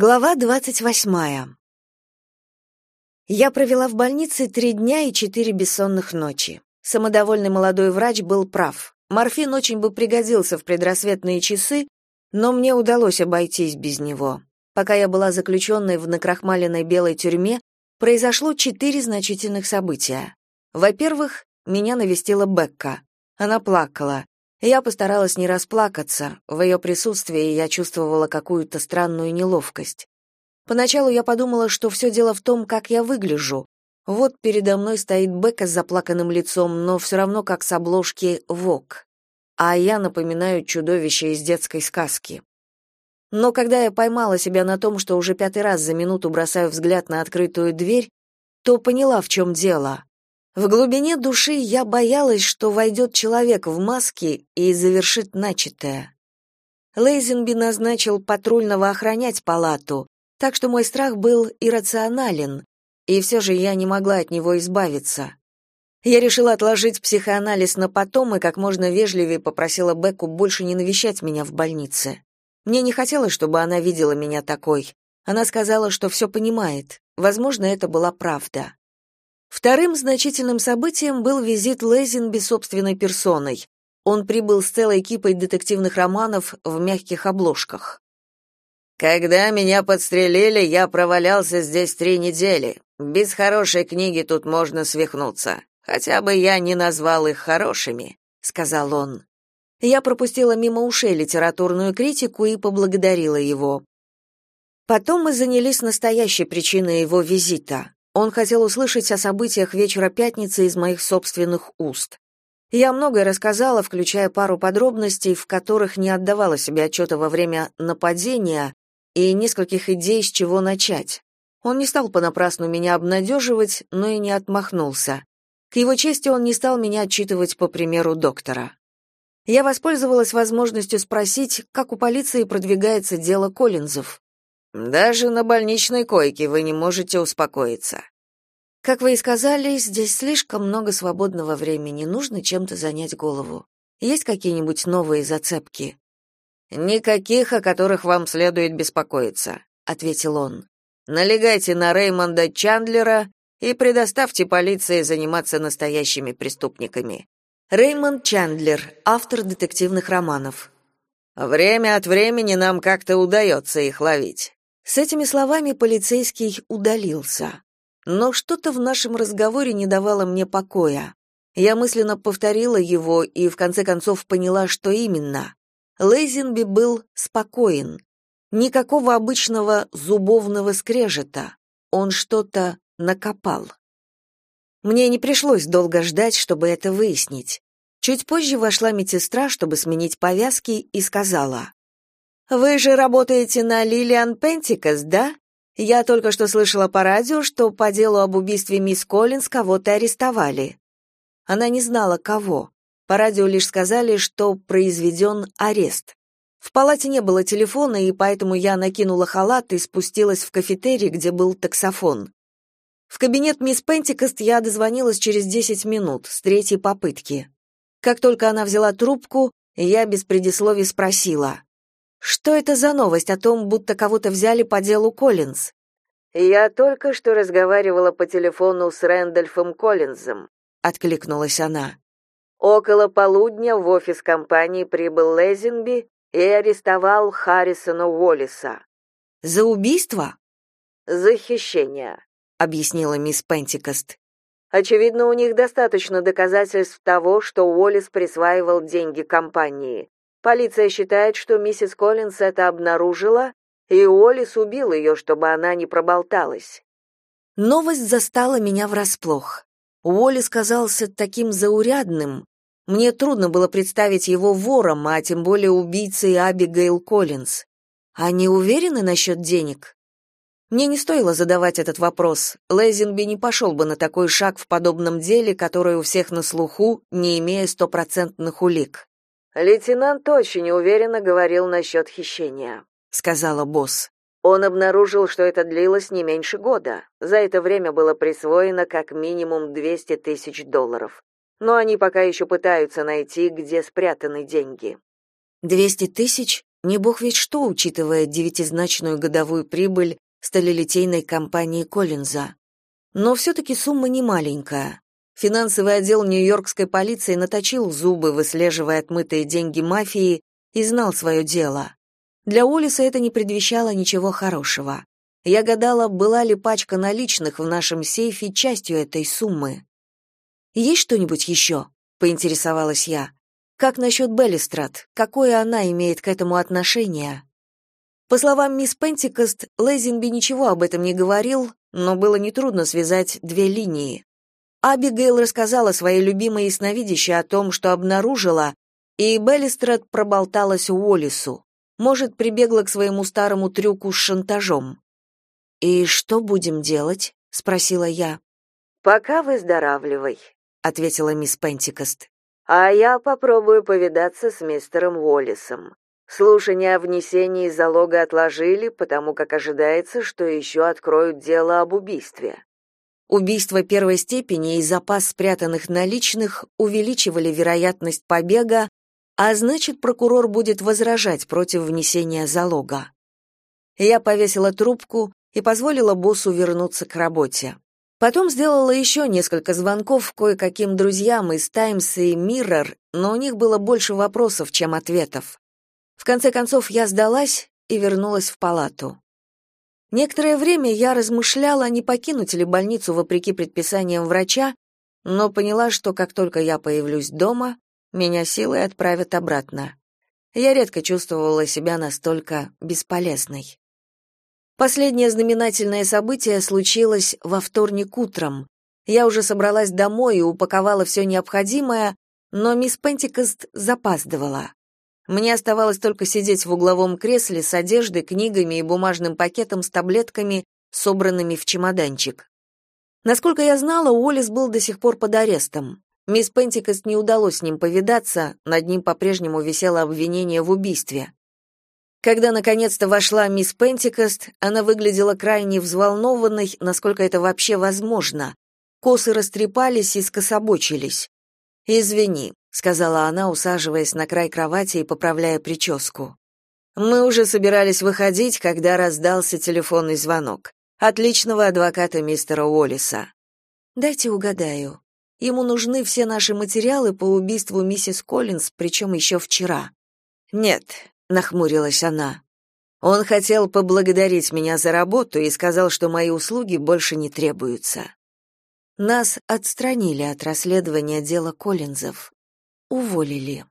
Глава двадцать восьмая. Я провела в больнице три дня и четыре бессонных ночи. Самодовольный молодой врач был прав. Морфин очень бы пригодился в предрассветные часы, но мне удалось обойтись без него. Пока я была заключенной в накрахмаленной белой тюрьме, произошло четыре значительных события. Во-первых, меня навестила Бекка. Она плакала. Я постаралась не расплакаться, в ее присутствии я чувствовала какую-то странную неловкость. Поначалу я подумала, что все дело в том, как я выгляжу. Вот передо мной стоит Бека с заплаканным лицом, но все равно как с обложки «Вок». А я напоминаю чудовище из детской сказки. Но когда я поймала себя на том, что уже пятый раз за минуту бросаю взгляд на открытую дверь, то поняла, в чем дело. В глубине души я боялась, что войдет человек в маске и завершит начатое. Лейзенби назначил патрульного охранять палату, так что мой страх был иррационален, и все же я не могла от него избавиться. Я решила отложить психоанализ на потом и как можно вежливее попросила Бекку больше не навещать меня в больнице. Мне не хотелось, чтобы она видела меня такой. Она сказала, что все понимает. Возможно, это была правда. Вторым значительным событием был визит Лейзенби собственной персоной. Он прибыл с целой кипой детективных романов в мягких обложках. Когда меня подстрелили, я провалялся здесь три недели. Без хорошей книги тут можно свихнуться. Хотя бы я не назвал их хорошими, сказал он. Я пропустила мимо ушей литературную критику и поблагодарила его. Потом мы занялись настоящей причиной его визита. Он хотел услышать о событиях вечера пятницы из моих собственных уст. Я многое рассказала, включая пару подробностей, в которых не отдавала себе отчета во время нападения и нескольких идей, с чего начать. Он не стал понапрасну меня обнадеживать, но и не отмахнулся. К его чести он не стал меня отчитывать по примеру доктора. Я воспользовалась возможностью спросить, как у полиции продвигается дело Коллинзов. Даже на больничной койке вы не можете успокоиться. Как вы и сказали, здесь слишком много свободного времени, нужно чем-то занять голову. Есть какие-нибудь новые зацепки? Никаких, о которых вам следует беспокоиться, ответил он. Налегайте на Реймонда Чандлера и предоставьте полиции заниматься настоящими преступниками. Реймонд Чандлер, автор детективных романов. Время от времени нам как-то удается их ловить. С этими словами полицейский удалился. Но что-то в нашем разговоре не давало мне покоя. Я мысленно повторила его и в конце концов поняла, что именно. Лейзенби был спокоен. Никакого обычного зубовного скрежета. Он что-то накопал. Мне не пришлось долго ждать, чтобы это выяснить. Чуть позже вошла медсестра, чтобы сменить повязки, и сказала: вы же работаете на Лилиан Пентикас, да? Я только что слышала по радио, что по делу об убийстве мисс Коллинз кого-то арестовали. Она не знала кого. По радио лишь сказали, что произведен арест. В палате не было телефона, и поэтому я накинула халат и спустилась в кафетерий, где был таксофон. В кабинет мисс Пентикост я дозвонилась через 10 минут, с третьей попытки. Как только она взяла трубку, я без предисловий спросила: что это за новость о том, будто кого-то взяли по делу Коллинз? Я только что разговаривала по телефону с Рэндольфом Коллинзом, откликнулась она. Около полудня в офис компании прибыл Лезинби и арестовал Харрисона Уоллиса. За убийство? За хищение, объяснила мисс Пентикост. Очевидно, у них достаточно доказательств того, что Уоллис присваивал деньги компании. Полиция считает, что миссис Коллинс это обнаружила, и Уоллес убил ее, чтобы она не проболталась. Новость застала меня врасплох. Уоллес казался таким заурядным. Мне трудно было представить его вором, а тем более убийцей Абигейл Коллинз. Они уверены насчет денег? Мне не стоило задавать этот вопрос. Лейзенби не пошел бы на такой шаг в подобном деле, которое у всех на слуху, не имея стопроцентных улик. Лейтенант очень уверенно говорил насчет хищения, сказала босс. Он обнаружил, что это длилось не меньше года. За это время было присвоено как минимум 200 тысяч долларов. Но они пока еще пытаются найти, где спрятаны деньги. «Двести тысяч? Не бог ведь что, учитывая девятизначную годовую прибыль сталелитейной компании Коллинза. Но все-таки сумма не маленькая. Финансовый отдел нью-йоркской полиции наточил зубы, выслеживая отмытые деньги мафии, и знал свое дело. Для Улиса это не предвещало ничего хорошего. Я гадала, была ли пачка наличных в нашем сейфе частью этой суммы. «Есть что-нибудь еще?» — поинтересовалась я. «Как насчет Беллистрат? Какое она имеет к этому отношение?» По словам мисс Пентикост, Лейзенби ничего об этом не говорил, но было нетрудно связать две линии. Абигейл рассказала своей любимой ясновидящей о том, что обнаружила, и Беллистрат проболталась Уоллису. Может, прибегла к своему старому трюку с шантажом. «И что будем делать?» — спросила я. «Пока выздоравливай», — ответила мисс Пентикост. «А я попробую повидаться с мистером Уоллисом. Слушание о внесении залога отложили, потому как ожидается, что еще откроют дело об убийстве». Убийство первой степени и запас спрятанных наличных увеличивали вероятность побега, а значит, прокурор будет возражать против внесения залога. Я повесила трубку и позволила боссу вернуться к работе. Потом сделала еще несколько звонков кое-каким друзьям из Times и Mirror, но у них было больше вопросов, чем ответов. В конце концов, я сдалась и вернулась в палату. Некоторое время я размышляла, не покинуть ли больницу вопреки предписаниям врача, но поняла, что как только я появлюсь дома, меня силой отправят обратно. Я редко чувствовала себя настолько бесполезной. Последнее знаменательное событие случилось во вторник утром. Я уже собралась домой и упаковала все необходимое, но мисс Пентикост запаздывала. Мне оставалось только сидеть в угловом кресле с одеждой, книгами и бумажным пакетом с таблетками, собранными в чемоданчик. Насколько я знала, Уоллес был до сих пор под арестом. Мисс Пентикост не удалось с ним повидаться, над ним по-прежнему висело обвинение в убийстве. Когда наконец-то вошла мисс Пентикост, она выглядела крайне взволнованной, насколько это вообще возможно. Косы растрепались и скособочились. «Извини», — сказала она, усаживаясь на край кровати и поправляя прическу. «Мы уже собирались выходить, когда раздался телефонный звонок. Отличного адвоката мистера Уоллиса». «Дайте угадаю. Ему нужны все наши материалы по убийству миссис Коллинз, причем еще вчера. Нет, нахмурилась она. Он хотел поблагодарить меня за работу и сказал, что мои услуги больше не требуются. Нас отстранили от расследования дела Коллинзов. Уволили.